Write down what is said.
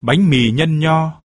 bánh mì nhân nho.